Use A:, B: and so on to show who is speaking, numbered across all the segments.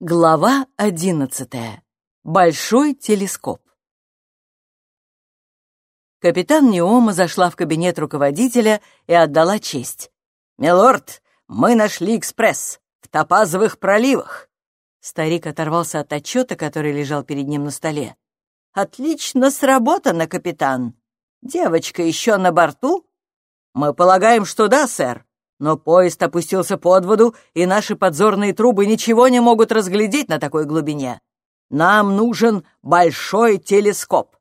A: Глава одиннадцатая. Большой телескоп. Капитан Неома зашла в кабинет руководителя и отдала честь. «Милорд, мы нашли экспресс в Топазовых проливах!» Старик оторвался от отчета, который лежал перед ним на столе. «Отлично сработано, капитан. Девочка еще на борту?» «Мы полагаем, что да, сэр. Но поезд опустился под воду, и наши подзорные трубы ничего не могут разглядеть на такой глубине. Нам нужен большой телескоп».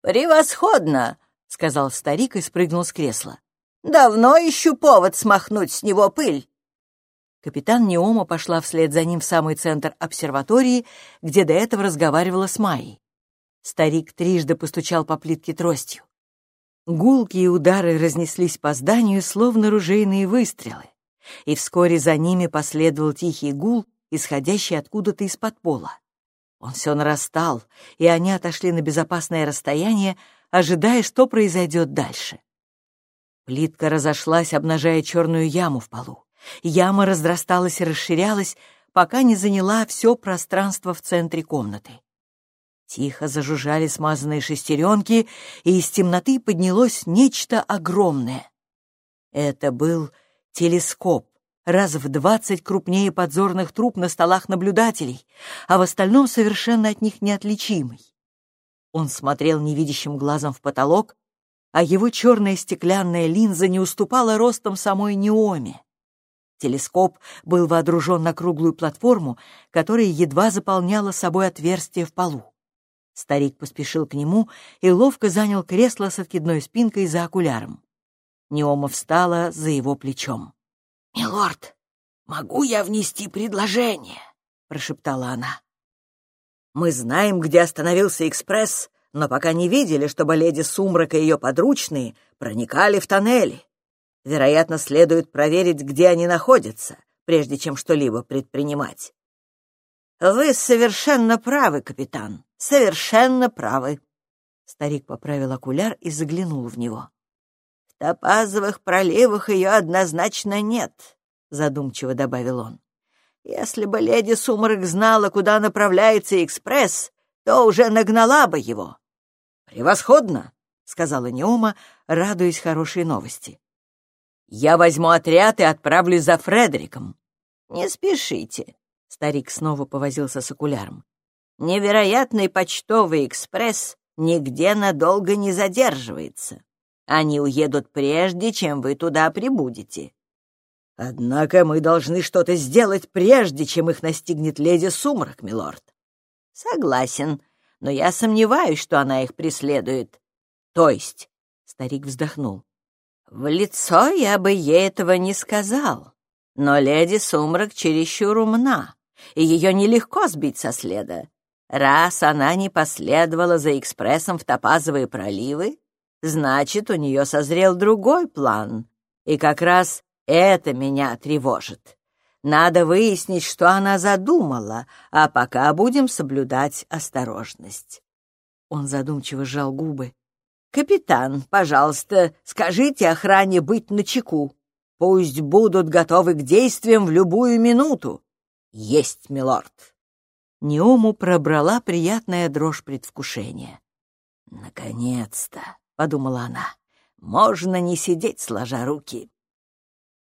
A: «Превосходно!» — сказал старик и спрыгнул с кресла. «Давно ищу повод смахнуть с него пыль». Капитан Неома пошла вслед за ним в самый центр обсерватории, где до этого разговаривала с Майей. Старик трижды постучал по плитке тростью. Гулкие удары разнеслись по зданию, словно ружейные выстрелы, и вскоре за ними последовал тихий гул, исходящий откуда-то из-под пола. Он все нарастал, и они отошли на безопасное расстояние, ожидая, что произойдет дальше. Плитка разошлась, обнажая черную яму в полу. Яма разрасталась и расширялась, пока не заняла все пространство в центре комнаты. Тихо зажужжали смазанные шестеренки, и из темноты поднялось нечто огромное. Это был телескоп, раз в двадцать крупнее подзорных труб на столах наблюдателей, а в остальном совершенно от них неотличимый. Он смотрел невидящим глазом в потолок, а его черная стеклянная линза не уступала ростом самой Неоме. Телескоп был водружен на круглую платформу, которая едва заполняла собой отверстие в полу. Старик поспешил к нему и ловко занял кресло с откидной спинкой за окуляром. Неома встала за его плечом. «Милорд, могу я внести предложение?» — прошептала она. «Мы знаем, где остановился экспресс, но пока не видели, чтобы леди Сумрак и ее подручные проникали в тоннели. Вероятно, следует проверить, где они находятся, прежде чем что-либо предпринимать». «Вы совершенно правы, капитан», совершенно правы. Старик поправил окуляр и заглянул в него. В топазовых проливах ее однозначно нет, задумчиво добавил он. Если бы леди Сумрак знала, куда направляется экспресс, то уже нагнала бы его. Превосходно, сказала Неома, радуясь хорошей новости. Я возьму отряд и отправлюсь за Фредериком. Не спешите. Старик снова повозился с окуляром. Невероятный почтовый экспресс нигде надолго не задерживается. Они уедут прежде, чем вы туда прибудете. Однако мы должны что-то сделать, прежде чем их настигнет леди Сумрак, милорд. Согласен, но я сомневаюсь, что она их преследует. То есть, — старик вздохнул, — в лицо я бы ей этого не сказал, но леди Сумрак чересчур умна, и ее нелегко сбить со следа. Раз она не последовала за экспрессом в Топазовые проливы, значит, у нее созрел другой план. И как раз это меня тревожит. Надо выяснить, что она задумала, а пока будем соблюдать осторожность. Он задумчиво сжал губы. «Капитан, пожалуйста, скажите охране быть начеку. Пусть будут готовы к действиям в любую минуту. Есть, милорд!» Неому пробрала приятная дрожь предвкушения. «Наконец-то!» — подумала она. «Можно не сидеть, сложа руки».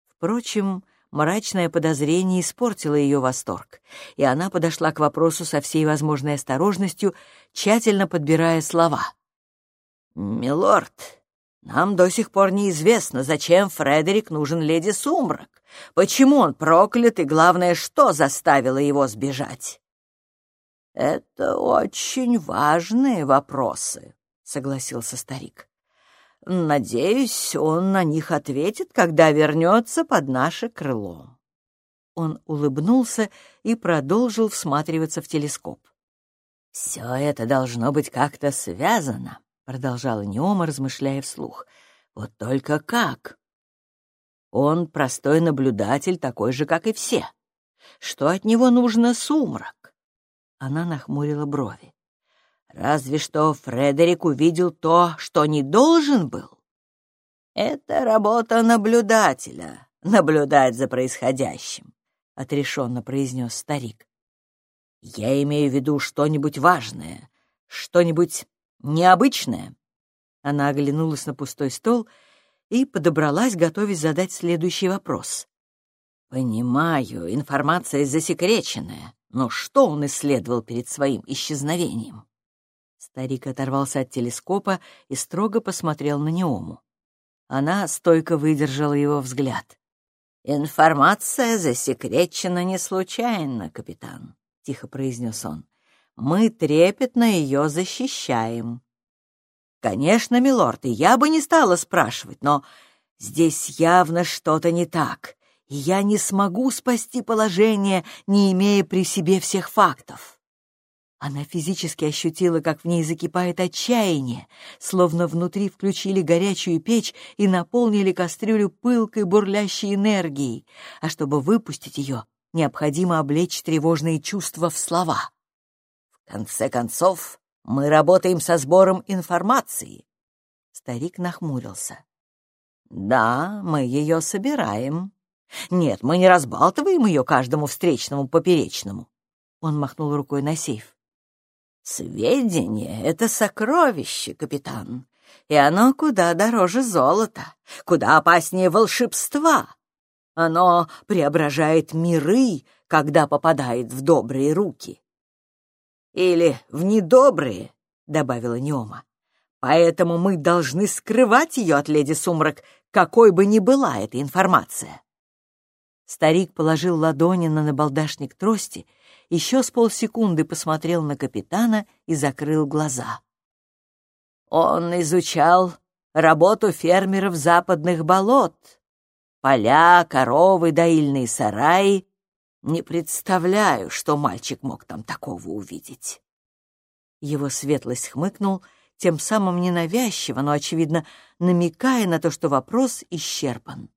A: Впрочем, мрачное подозрение испортило ее восторг, и она подошла к вопросу со всей возможной осторожностью, тщательно подбирая слова. «Милорд, нам до сих пор неизвестно, зачем Фредерик нужен леди Сумрак, почему он проклят и, главное, что заставило его сбежать». «Это очень важные вопросы», — согласился старик. «Надеюсь, он на них ответит, когда вернется под наше крыло». Он улыбнулся и продолжил всматриваться в телескоп. «Все это должно быть как-то связано», — продолжала Неома, размышляя вслух. «Вот только как?» «Он простой наблюдатель, такой же, как и все. Что от него нужно сумрак? Она нахмурила брови. Разве что Фредерик увидел то, что не должен был. Это работа наблюдателя, наблюдать за происходящим, отрешенно произнес старик. Я имею в виду что-нибудь важное, что-нибудь необычное. Она оглянулась на пустой стол и подобралась, готовясь задать следующий вопрос. «Понимаю, информация засекреченная, но что он исследовал перед своим исчезновением?» Старик оторвался от телескопа и строго посмотрел на Неому. Она стойко выдержала его взгляд. «Информация засекречена не случайно, капитан», — тихо произнес он. «Мы трепетно ее защищаем». «Конечно, милорд, и я бы не стала спрашивать, но здесь явно что-то не так, и я не смогу спасти положение, не имея при себе всех фактов». Она физически ощутила, как в ней закипает отчаяние, словно внутри включили горячую печь и наполнили кастрюлю пылкой бурлящей энергией, а чтобы выпустить ее, необходимо облечь тревожные чувства в слова. «В конце концов, мы работаем со сбором информации». Старик нахмурился. «Да, мы ее собираем. Нет, мы не разбалтываем ее каждому встречному поперечному». Он махнул рукой на сейф. Сведения — это сокровище, капитан, и оно куда дороже золота, куда опаснее волшебства. Оно преображает миры, когда попадает в добрые руки. Или в недобрые, — добавила Неома. Поэтому мы должны скрывать ее от леди Сумрак, какой бы ни была эта информация. Старик положил ладони на набалдашник трости еще с полсекунды посмотрел на капитана и закрыл глаза. Он изучал работу фермеров западных болот. Поля, коровы, доильные сараи. Не представляю, что мальчик мог там такого увидеть. Его светлость хмыкнул, тем самым ненавязчиво, но, очевидно, намекая на то, что вопрос исчерпан.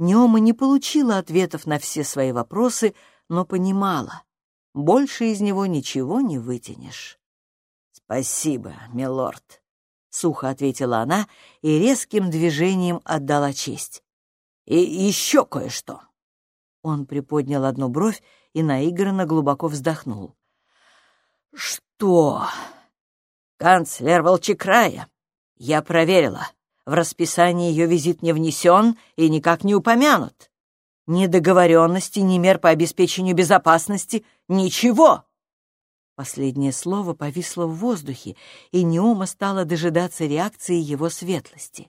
A: Неома не получила ответов на все свои вопросы, но понимала больше из него ничего не вытянешь. «Спасибо, милорд», — сухо ответила она и резким движением отдала честь. «И еще кое-что». Он приподнял одну бровь и наигранно глубоко вздохнул. «Что?» «Канцлер Волчекрая. Я проверила. В расписание ее визит не внесен и никак не упомянут. Ни договоренности, ни мер по обеспечению безопасности, ничего. Последнее слово повисло в воздухе, и Неома стала дожидаться реакции его светлости.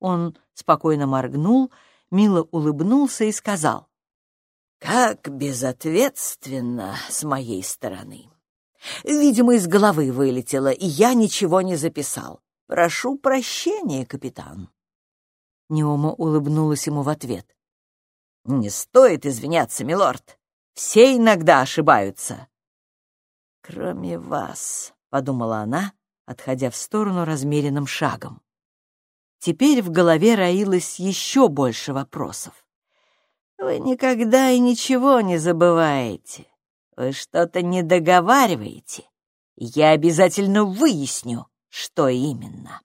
A: Он спокойно моргнул, мило улыбнулся и сказал, «Как безответственно с моей стороны. Видимо, из головы вылетело, и я ничего не записал. Прошу прощения, капитан». Неома улыбнулась ему в ответ. «Не стоит извиняться, милорд. Все иногда ошибаются». «Кроме вас», — подумала она, отходя в сторону размеренным шагом. Теперь в голове роилось еще больше вопросов. «Вы никогда и ничего не забываете. Вы что-то не договариваете. Я обязательно выясню, что именно».